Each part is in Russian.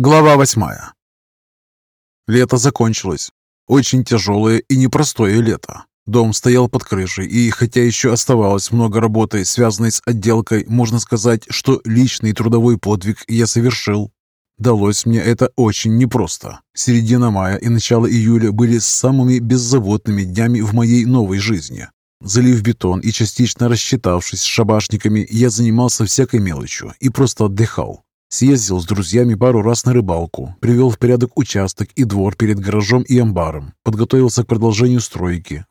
Глава восьмая. Лето закончилось. Очень тяжелое и непростое лето. Дом стоял под крышей, и хотя еще оставалось много работы, связанной с отделкой, можно сказать, что личный трудовой подвиг я совершил. Далось мне это очень непросто. Середина мая и начало июля были самыми беззаботными днями в моей новой жизни. Залив бетон и частично рассчитавшись с шабашниками, я занимался всякой мелочью и просто отдыхал. Съездил с друзьями пару раз на рыбалку, привел в порядок участок и двор перед гаражом и амбаром, подготовился к продолжению стройки.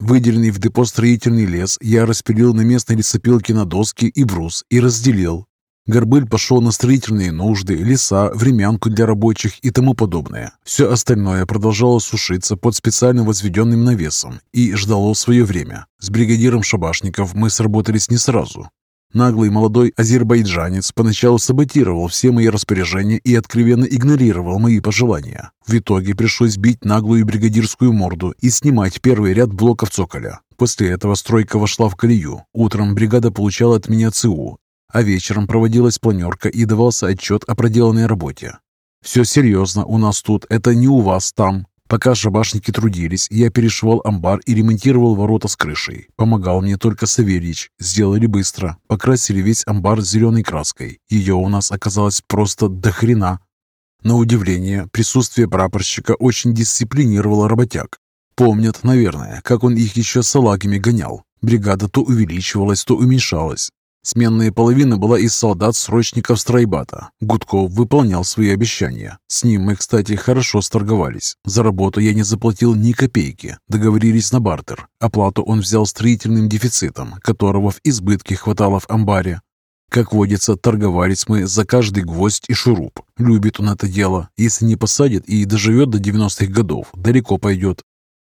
Выделенный в депо строительный лес я распилил на местной лесопилке на доски и брус и разделил. Горбыль пошел на строительные нужды, леса, времянку для рабочих и тому подобное. Все остальное продолжало сушиться под специально возведенным навесом и ждало свое время. С бригадиром шабашников мы сработались не сразу. Наглый молодой азербайджанец поначалу саботировал все мои распоряжения и откровенно игнорировал мои пожелания. В итоге пришлось бить наглую бригадирскую морду и снимать первый ряд блоков цоколя. После этого стройка вошла в колею. Утром бригада получала от меня ЦУ, а вечером проводилась планерка и давался отчет о проделанной работе. «Все серьезно у нас тут, это не у вас там», Пока шабашники трудились, я перешивал амбар и ремонтировал ворота с крышей. Помогал мне только Савельич. Сделали быстро. Покрасили весь амбар зеленой краской. Ее у нас оказалось просто до хрена. На удивление, присутствие прапорщика очень дисциплинировало работяг. Помнят, наверное, как он их еще салагами гонял. Бригада то увеличивалась, то уменьшалась. Сменная половина была из солдат-срочников Страйбата. Гудков выполнял свои обещания. С ним мы, кстати, хорошо сторговались. За работу я не заплатил ни копейки. Договорились на бартер. Оплату он взял строительным дефицитом, которого в избытке хватало в амбаре. Как водится, торговались мы за каждый гвоздь и шуруп. Любит он это дело. Если не посадит и доживет до 90-х годов, далеко пойдет.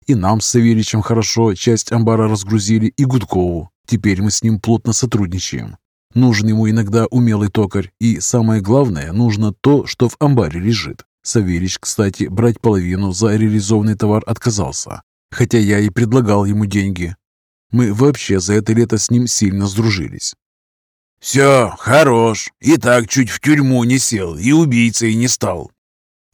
И нам с Савельичем хорошо, часть амбара разгрузили, и Гудкову. Теперь мы с ним плотно сотрудничаем. Нужен ему иногда умелый токарь, и самое главное, нужно то, что в амбаре лежит. Савельич, кстати, брать половину за реализованный товар отказался, хотя я и предлагал ему деньги. Мы вообще за это лето с ним сильно сдружились. «Все, хорош. И так чуть в тюрьму не сел, и убийцей не стал.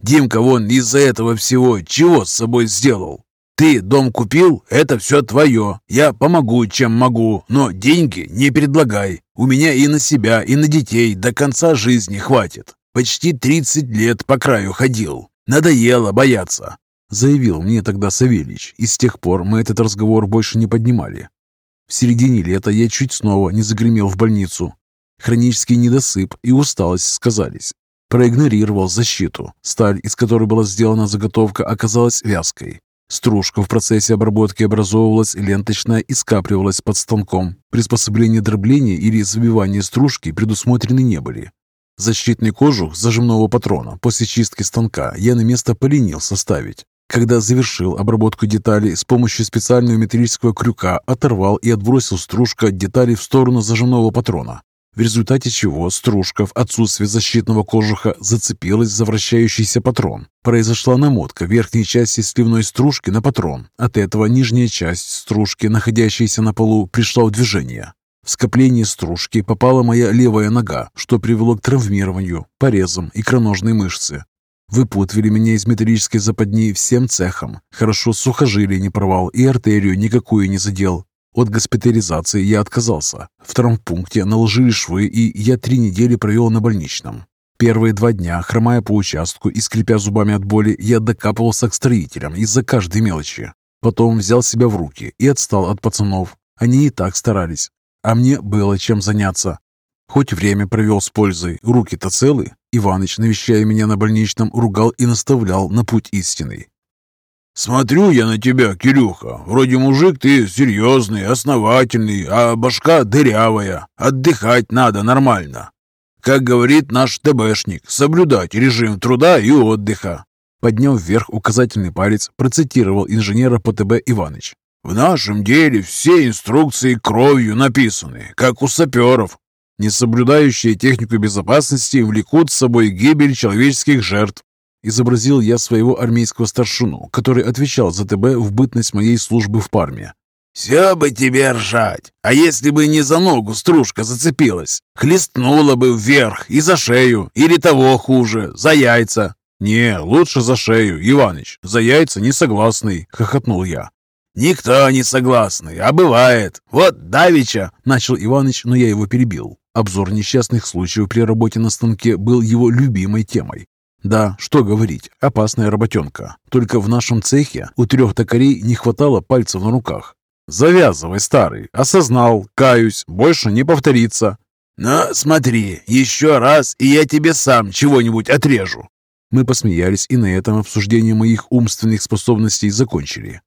Димка вон из-за этого всего чего с собой сделал? Ты дом купил, это все твое. Я помогу, чем могу, но деньги не предлагай. У меня и на себя, и на детей до конца жизни хватит. Почти 30 лет по краю ходил. Надоело бояться», — заявил мне тогда Савельич, и с тех пор мы этот разговор больше не поднимали. В середине лета я чуть снова не загремел в больницу. Хронический недосып и усталость сказались. Проигнорировал защиту. Сталь, из которой была сделана заготовка, оказалась вязкой. Стружка в процессе обработки образовывалась ленточная и скапливалась под станком. Приспособления дробления или забивания стружки предусмотрены не были. Защитный кожух зажимного патрона после чистки станка я на место поленился ставить. Когда завершил обработку деталей с помощью специального металлического крюка, оторвал и отбросил стружка от деталей в сторону зажимного патрона в результате чего стружка в отсутствие защитного кожуха зацепилась за вращающийся патрон. Произошла намотка верхней части сливной стружки на патрон. От этого нижняя часть стружки, находящаяся на полу, пришла в движение. В скопление стружки попала моя левая нога, что привело к травмированию, порезам икроножной мышцы. Выпутывали меня из металлической западни всем цехом. Хорошо сухожилие не порвал и артерию никакую не задел. От госпитализации я отказался. В травмпункте наложили швы, и я три недели провел на больничном. Первые два дня, хромая по участку и скрипя зубами от боли, я докапывался к строителям из-за каждой мелочи. Потом взял себя в руки и отстал от пацанов. Они и так старались. А мне было чем заняться. Хоть время провел с пользой, руки-то целы. Иваныч, навещая меня на больничном, ругал и наставлял на путь истинный. «Смотрю я на тебя, Кирюха. Вроде мужик ты серьезный, основательный, а башка дырявая. Отдыхать надо нормально. Как говорит наш ТБшник, соблюдать режим труда и отдыха». Подняв вверх указательный палец, процитировал инженера по ТБ Иваныч. «В нашем деле все инструкции кровью написаны, как у саперов. Не соблюдающие технику безопасности влекут с собой гибель человеческих жертв. Изобразил я своего армейского старшину, который отвечал за ТБ в бытность моей службы в Парме. «Все бы тебе ржать, а если бы не за ногу стружка зацепилась, хлестнула бы вверх и за шею, или того хуже, за яйца». «Не, лучше за шею, Иваныч, за яйца не согласный», — хохотнул я. «Никто не согласный, а бывает. Вот Давича!» — начал Иваныч, но я его перебил. Обзор несчастных случаев при работе на станке был его любимой темой. Да, что говорить, опасная работенка. Только в нашем цехе у трех токарей не хватало пальцев на руках. «Завязывай, старый. Осознал, каюсь, больше не повторится». «Но смотри, еще раз, и я тебе сам чего-нибудь отрежу». Мы посмеялись и на этом обсуждение моих умственных способностей закончили.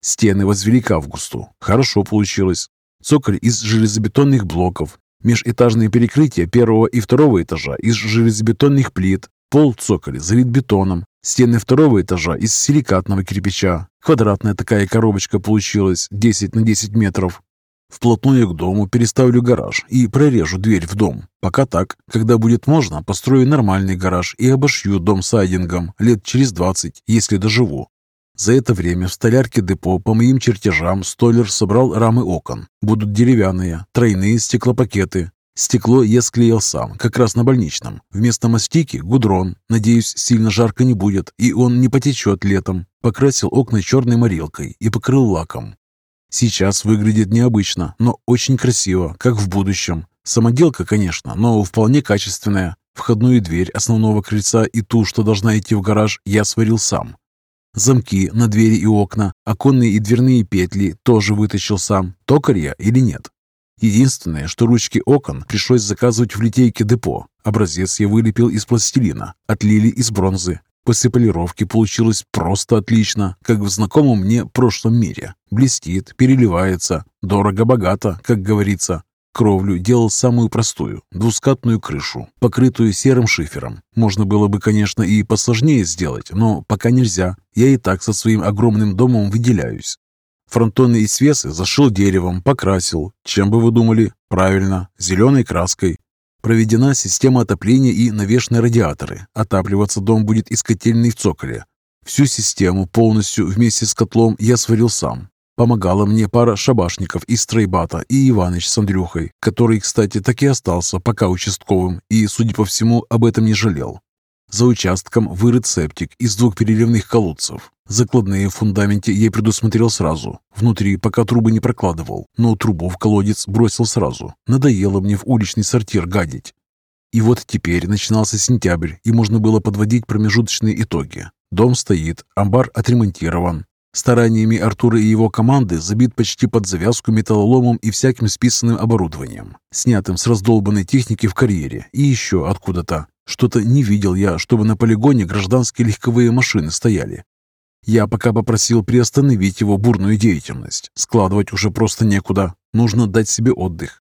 Стены возвели к августу. Хорошо получилось. Цоколь из железобетонных блоков, межэтажные перекрытия первого и второго этажа из железобетонных плит, Пол цоколя залит бетоном, стены второго этажа из силикатного кирпича. Квадратная такая коробочка получилась, 10 на 10 метров. Вплотную к дому переставлю гараж и прорежу дверь в дом. Пока так. Когда будет можно, построю нормальный гараж и обошью дом сайдингом лет через 20, если доживу. За это время в столярке депо по моим чертежам столер собрал рамы окон. Будут деревянные, тройные стеклопакеты, Стекло я склеил сам, как раз на больничном. Вместо мастики – гудрон. Надеюсь, сильно жарко не будет, и он не потечет летом. Покрасил окна черной морилкой и покрыл лаком. Сейчас выглядит необычно, но очень красиво, как в будущем. Самоделка, конечно, но вполне качественная. Входную дверь основного крыльца и ту, что должна идти в гараж, я сварил сам. Замки на двери и окна, оконные и дверные петли тоже вытащил сам. Токарь я или нет? Единственное, что ручки окон пришлось заказывать в литейке депо. Образец я вылепил из пластилина, отлили из бронзы. После полировки получилось просто отлично, как в знакомом мне прошлом мире. Блестит, переливается, дорого-богато, как говорится. Кровлю делал самую простую, двускатную крышу, покрытую серым шифером. Можно было бы, конечно, и посложнее сделать, но пока нельзя. Я и так со своим огромным домом выделяюсь. Фронтоны и свесы зашил деревом, покрасил. Чем бы вы думали? Правильно, зеленой краской. Проведена система отопления и навешаны радиаторы. Отапливаться дом будет из котельной в цоколе. Всю систему полностью вместе с котлом я сварил сам. Помогала мне пара шабашников из Стройбата и Иваныч с Андрюхой, который, кстати, так и остался пока участковым и, судя по всему, об этом не жалел. За участком вырыт септик из двух переливных колодцев. Закладные в фундаменте я предусмотрел сразу. Внутри пока трубы не прокладывал, но трубу в колодец бросил сразу. Надоело мне в уличный сортир гадить. И вот теперь начинался сентябрь, и можно было подводить промежуточные итоги. Дом стоит, амбар отремонтирован. Стараниями Артура и его команды забит почти под завязку металлоломом и всяким списанным оборудованием, снятым с раздолбанной техники в карьере и еще откуда-то. Что-то не видел я, чтобы на полигоне гражданские легковые машины стояли. Я пока попросил приостановить его бурную деятельность. Складывать уже просто некуда. Нужно дать себе отдых.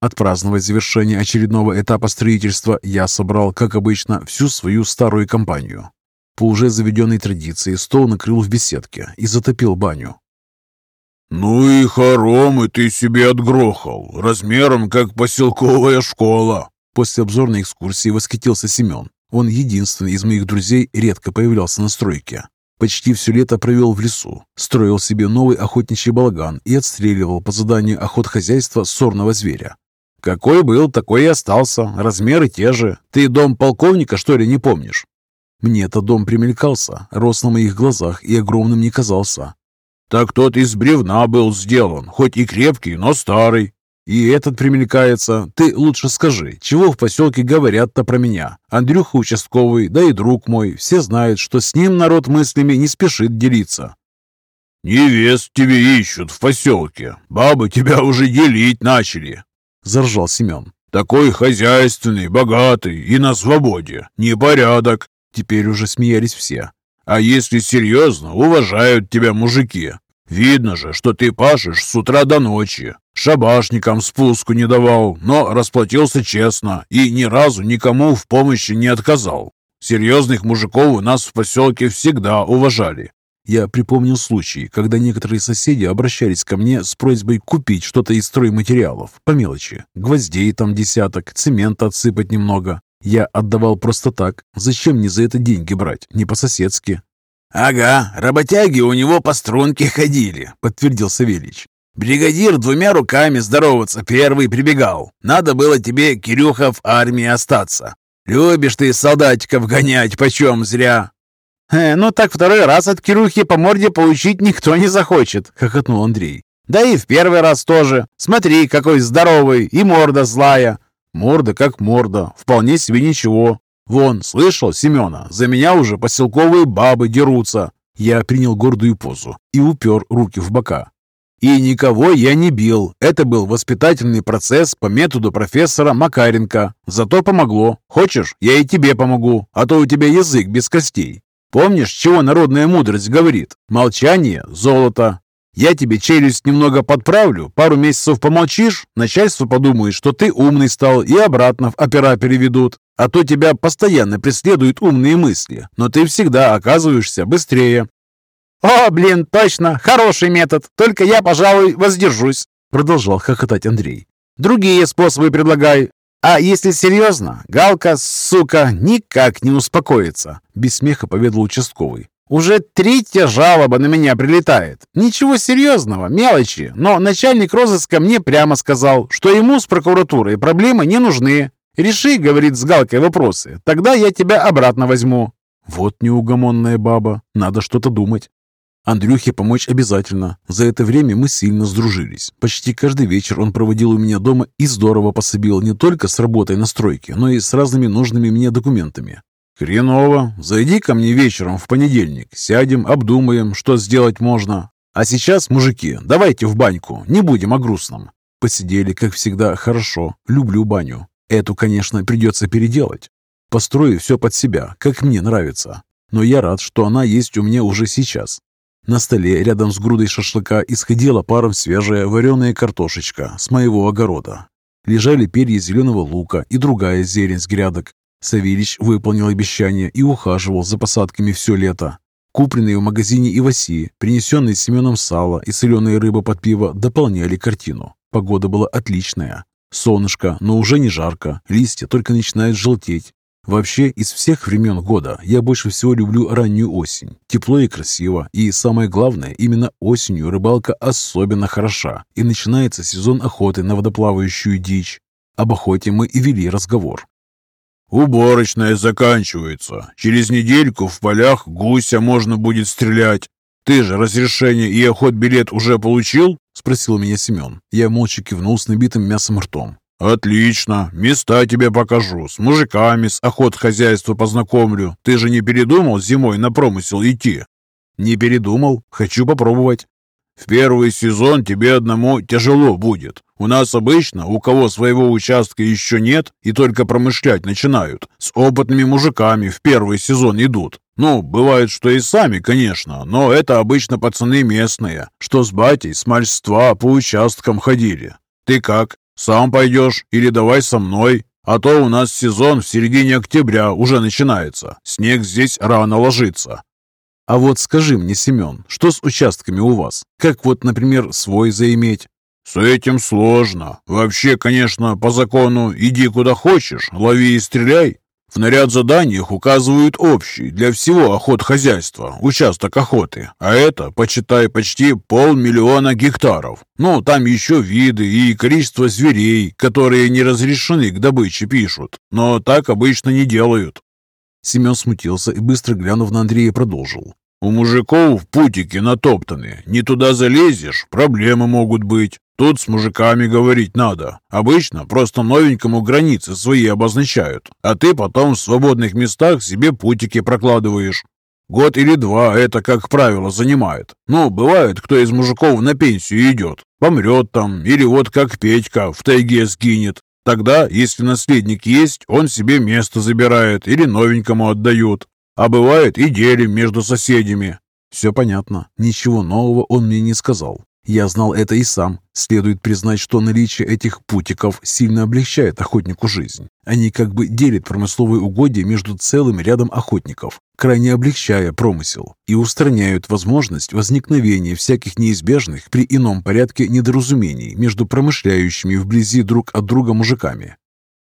Отпраздновать завершение очередного этапа строительства я собрал, как обычно, всю свою старую компанию. По уже заведенной традиции стол накрыл в беседке и затопил баню. «Ну и хоромы ты себе отгрохал, размером как поселковая школа!» После обзорной экскурсии восхитился Семен. Он единственный из моих друзей редко появлялся на стройке. Почти все лето провел в лесу, строил себе новый охотничий балаган и отстреливал по заданию охотхозяйства сорного зверя. «Какой был, такой и остался. Размеры те же. Ты дом полковника, что ли, не помнишь?» Мне-то дом примелькался, рос на моих глазах и огромным не казался. «Так тот из бревна был сделан, хоть и крепкий, но старый. И этот примелькается. Ты лучше скажи, чего в поселке говорят-то про меня? Андрюха участковый, да и друг мой. Все знают, что с ним народ мыслями не спешит делиться. «Невест тебе ищут в поселке. Бабы тебя уже делить начали», — заржал Семен. «Такой хозяйственный, богатый и на свободе. Непорядок». Теперь уже смеялись все. «А если серьезно, уважают тебя мужики. Видно же, что ты пашешь с утра до ночи. Шабашникам спуску не давал, но расплатился честно и ни разу никому в помощи не отказал. Серьезных мужиков у нас в поселке всегда уважали. Я припомнил случай, когда некоторые соседи обращались ко мне с просьбой купить что-то из стройматериалов, по мелочи. Гвоздей там десяток, цемента отсыпать немного. Я отдавал просто так. Зачем мне за это деньги брать? Не по-соседски. «Ага, работяги у него по струнке ходили», — подтвердил Савельич. Бригадир двумя руками здороваться первый прибегал. Надо было тебе, Кирюха, в армии остаться. Любишь ты солдатиков гонять, почем зря. «Э, «Ну так второй раз от Кирюхи по морде получить никто не захочет», — хохотнул Андрей. «Да и в первый раз тоже. Смотри, какой здоровый, и морда злая». «Морда как морда, вполне себе ничего. Вон, слышал, Семена, за меня уже поселковые бабы дерутся». Я принял гордую позу и упер руки в бока. И никого я не бил. Это был воспитательный процесс по методу профессора Макаренко. Зато помогло. Хочешь, я и тебе помогу, а то у тебя язык без костей. Помнишь, чего народная мудрость говорит? Молчание – золото. Я тебе челюсть немного подправлю, пару месяцев помолчишь, начальство подумает, что ты умный стал и обратно в опера переведут. А то тебя постоянно преследуют умные мысли, но ты всегда оказываешься быстрее. «О, блин, точно, хороший метод, только я, пожалуй, воздержусь», продолжал хохотать Андрей. «Другие способы предлагай, а если серьезно, Галка, сука, никак не успокоится, без смеха поведал участковый. Уже третья жалоба на меня прилетает. Ничего серьезного, мелочи, но начальник розыска мне прямо сказал, что ему с прокуратурой проблемы не нужны. Реши, говорит с Галкой вопросы, тогда я тебя обратно возьму. Вот неугомонная баба, надо что-то думать. Андрюхе помочь обязательно. За это время мы сильно сдружились. Почти каждый вечер он проводил у меня дома и здорово пособил не только с работой на стройке, но и с разными нужными мне документами. «Хреново. Зайди ко мне вечером в понедельник. Сядем, обдумаем, что сделать можно. А сейчас, мужики, давайте в баньку, не будем о грустном». Посидели, как всегда, хорошо. Люблю баню. Эту, конечно, придется переделать. Построю все под себя, как мне нравится. Но я рад, что она есть у меня уже сейчас. На столе рядом с грудой шашлыка исходила паром свежая вареная картошечка с моего огорода. Лежали перья зеленого лука и другая зелень с грядок. Савельич выполнил обещание и ухаживал за посадками все лето. Купленные в магазине иваси, принесенные Семеном сало и соленая рыба под пиво дополняли картину. Погода была отличная. Солнышко, но уже не жарко, листья только начинают желтеть, Вообще, из всех времен года я больше всего люблю раннюю осень. Тепло и красиво, и самое главное, именно осенью рыбалка особенно хороша, и начинается сезон охоты на водоплавающую дичь. Об охоте мы и вели разговор. «Уборочная заканчивается. Через недельку в полях гуся можно будет стрелять. Ты же разрешение и охот-билет уже получил?» – спросил меня Семен. Я молча кивнул с набитым мясом ртом. «Отлично. Места тебе покажу. С мужиками, с охот хозяйства познакомлю. Ты же не передумал зимой на промысел идти?» «Не передумал. Хочу попробовать». «В первый сезон тебе одному тяжело будет. У нас обычно, у кого своего участка еще нет и только промышлять начинают, с опытными мужиками в первый сезон идут. Ну, бывает, что и сами, конечно, но это обычно пацаны местные, что с батей с мальства по участкам ходили. Ты как, сам пойдешь или давай со мной, а то у нас сезон в середине октября уже начинается. Снег здесь рано ложится». «А вот скажи мне, Семен, что с участками у вас? Как вот, например, свой заиметь?» «С этим сложно. Вообще, конечно, по закону иди куда хочешь, лови и стреляй. В наряд заданиях указывают общий для всего охотхозяйства, участок охоты, а это, почитай, почти полмиллиона гектаров. Ну, там еще виды и количество зверей, которые не разрешены к добыче пишут, но так обычно не делают. Семен смутился и, быстро глянув на Андрея, продолжил. «У мужиков путики натоптаны. Не туда залезешь, проблемы могут быть. Тут с мужиками говорить надо. Обычно просто новенькому границы свои обозначают, а ты потом в свободных местах себе путики прокладываешь. Год или два это, как правило, занимает. Ну, бывает, кто из мужиков на пенсию идет, помрет там, или вот как Петька в тайге сгинет. Тогда, если наследник есть, он себе место забирает или новенькому отдают. А бывает и делим между соседями. Все понятно. Ничего нового он мне не сказал. Я знал это и сам. Следует признать, что наличие этих путиков сильно облегчает охотнику жизнь. Они как бы делят промысловые угодья между целым рядом охотников, крайне облегчая промысел, и устраняют возможность возникновения всяких неизбежных при ином порядке недоразумений между промышляющими вблизи друг от друга мужиками.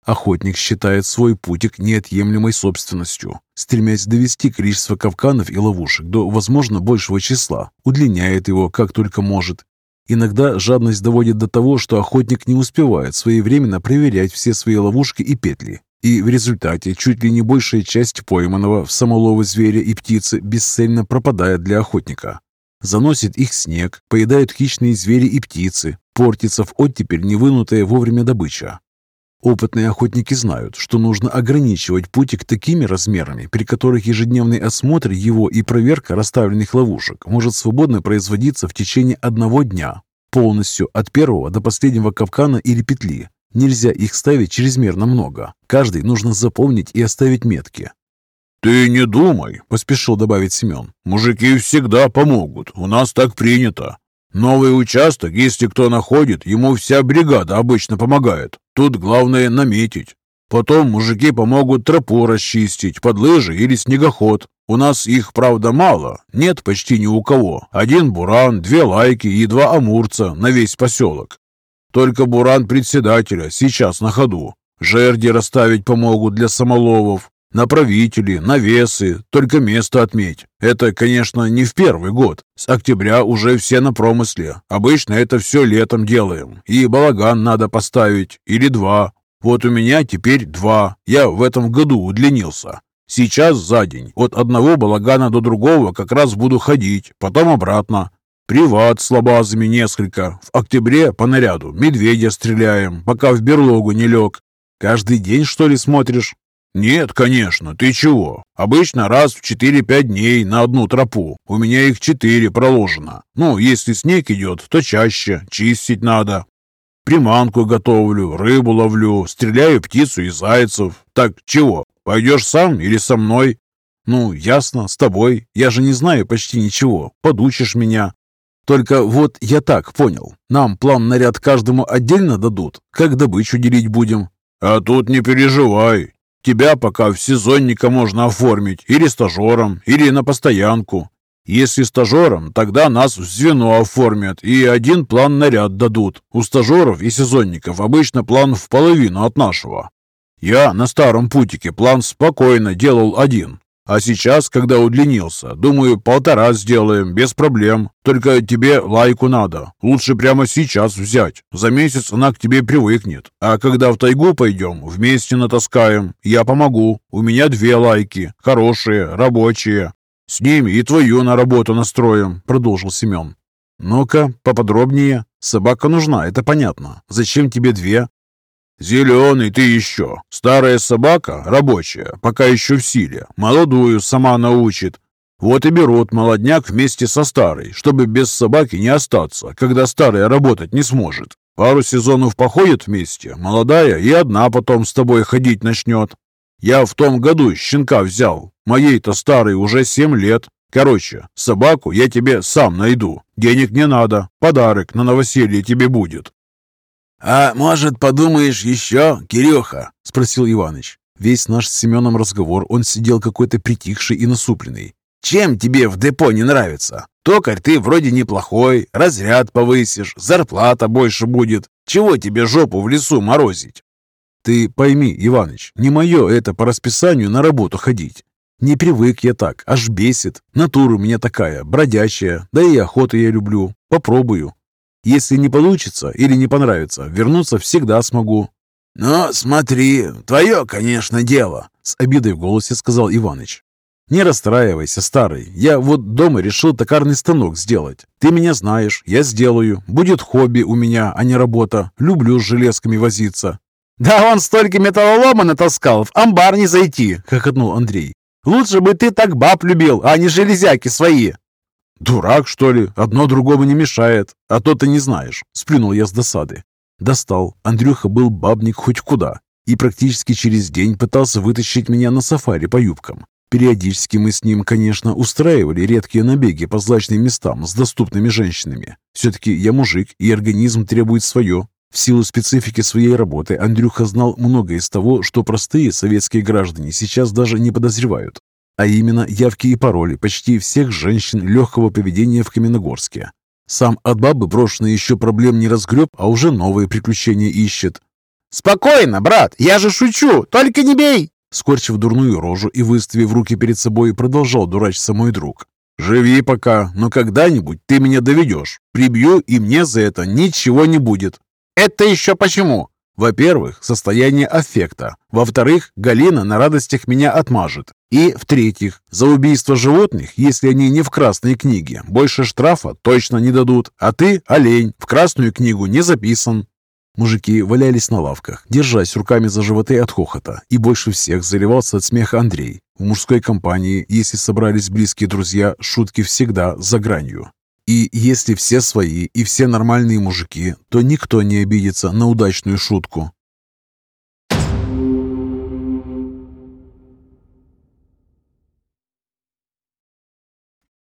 Охотник считает свой путик неотъемлемой собственностью, стремясь довести количество капканов и ловушек до, возможно, большего числа, удлиняет его как только может Иногда жадность доводит до того, что охотник не успевает своевременно проверять все свои ловушки и петли. И в результате чуть ли не большая часть пойманного в самоловы зверя и птицы бесцельно пропадает для охотника. Заносит их снег, поедают хищные звери и птицы, портится в оттепель невынутая вовремя добыча. Опытные охотники знают, что нужно ограничивать путик такими размерами, при которых ежедневный осмотр его и проверка расставленных ловушек может свободно производиться в течение одного дня, полностью от первого до последнего капкана или петли. Нельзя их ставить чрезмерно много. Каждый нужно запомнить и оставить метки. «Ты не думай», — поспешил добавить Семен. «Мужики всегда помогут. У нас так принято. Новый участок, если кто находит, ему вся бригада обычно помогает. Тут главное наметить. Потом мужики помогут тропу расчистить под лыжи или снегоход. У нас их, правда, мало, нет почти ни у кого. Один буран, две лайки и два амурца на весь поселок. Только буран председателя сейчас на ходу. Жерди расставить помогут для самоловов. Направители, навесы, только место отметь. Это, конечно, не в первый год. С октября уже все на промысле. Обычно это все летом делаем. И балаган надо поставить. Или два. Вот у меня теперь два. Я в этом году удлинился. Сейчас за день. От одного балагана до другого как раз буду ходить. Потом обратно. Приват с лабазами несколько. В октябре по наряду медведя стреляем, пока в берлогу не лег. Каждый день, что ли, смотришь? «Нет, конечно, ты чего? Обычно раз в 4-5 дней на одну тропу. У меня их четыре проложено. Ну, если снег идет, то чаще, чистить надо. Приманку готовлю, рыбу ловлю, стреляю птицу и зайцев. Так чего, пойдешь сам или со мной?» «Ну, ясно, с тобой. Я же не знаю почти ничего. Подучишь меня». «Только вот я так понял. Нам план наряд каждому отдельно дадут. Как добычу делить будем?» «А тут не переживай. Тебя пока в сезонника можно оформить или стажером, или на постоянку. Если стажером, тогда нас в звено оформят и один план наряд дадут. У стажеров и сезонников обычно план в половину от нашего. Я на старом путике план спокойно делал один, а сейчас, когда удлинился, думаю, полтора сделаем, без проблем. Только тебе лайку надо. Лучше прямо сейчас взять. За месяц она к тебе привыкнет. А когда в тайгу пойдем, вместе натаскаем. Я помогу. У меня две лайки. Хорошие, рабочие. С ними и твою на работу настроим», — продолжил Семен. «Ну-ка, поподробнее. Собака нужна, это понятно. Зачем тебе две? «Зеленый ты еще. Старая собака, рабочая, пока еще в силе. Молодую сама научит. Вот и берут молодняк вместе со старой, чтобы без собаки не остаться, когда старая работать не сможет. Пару сезонов походят вместе, молодая и одна потом с тобой ходить начнет. Я в том году щенка взял. Моей-то старой уже семь лет. Короче, собаку я тебе сам найду. Денег не надо. Подарок на новоселье тебе будет. «А может, подумаешь еще, Кирюха?» — спросил Иваныч. Весь наш с Семеном разговор он сидел какой-то притихший и насупленный. «Чем тебе в депо не нравится? Токарь ты вроде неплохой, разряд повысишь, зарплата больше будет. Чего тебе жопу в лесу морозить?» «Ты пойми, Иваныч, не мое это по расписанию на работу ходить. Не привык я так, аж бесит. Натура у меня такая, бродячая, да и охоту я люблю. Попробую. Если не получится или не понравится, вернуться всегда смогу». «Но смотри, твое, конечно, дело», — с обидой в голосе сказал Иваныч. «Не расстраивайся, старый. Я вот дома решил токарный станок сделать. Ты меня знаешь, я сделаю. Будет хобби у меня, а не работа. Люблю с железками возиться». «Да он столько металлолома натаскал, в амбар не зайти!» — хохотнул Андрей. «Лучше бы ты так баб любил, а не железяки свои!» «Дурак, что ли? Одно другому не мешает. А то ты не знаешь». Сплюнул я с досады. Достал. Андрюха был бабник хоть куда. И практически через день пытался вытащить меня на сафари по юбкам. Периодически мы с ним, конечно, устраивали редкие набеги по злачным местам с доступными женщинами. Все-таки я мужик, и организм требует свое. В силу специфики своей работы Андрюха знал многое из того, что простые советские граждане сейчас даже не подозревают а именно явки и пароли почти всех женщин легкого поведения в Каменогорске. Сам от бабы брошенный еще проблем не разгреб, а уже новые приключения ищет. «Спокойно, брат, я же шучу, только не бей!» Скорчив дурную рожу и выставив руки перед собой, продолжал дурачиться мой друг. Живи пока, но когда-нибудь ты меня доведешь. Прибью, и мне за это ничего не будет. Это еще почему? Во-первых, состояние аффекта. Во-вторых, Галина на радостях меня отмажет. И, в-третьих, за убийство животных, если они не в красной книге, больше штрафа точно не дадут. А ты, олень, в красную книгу не записан. Мужики валялись на лавках, держась руками за животы от хохота, и больше всех заливался от смеха Андрей. В мужской компании, если собрались близкие друзья, шутки всегда за гранью. И если все свои и все нормальные мужики, то никто не обидится на удачную шутку.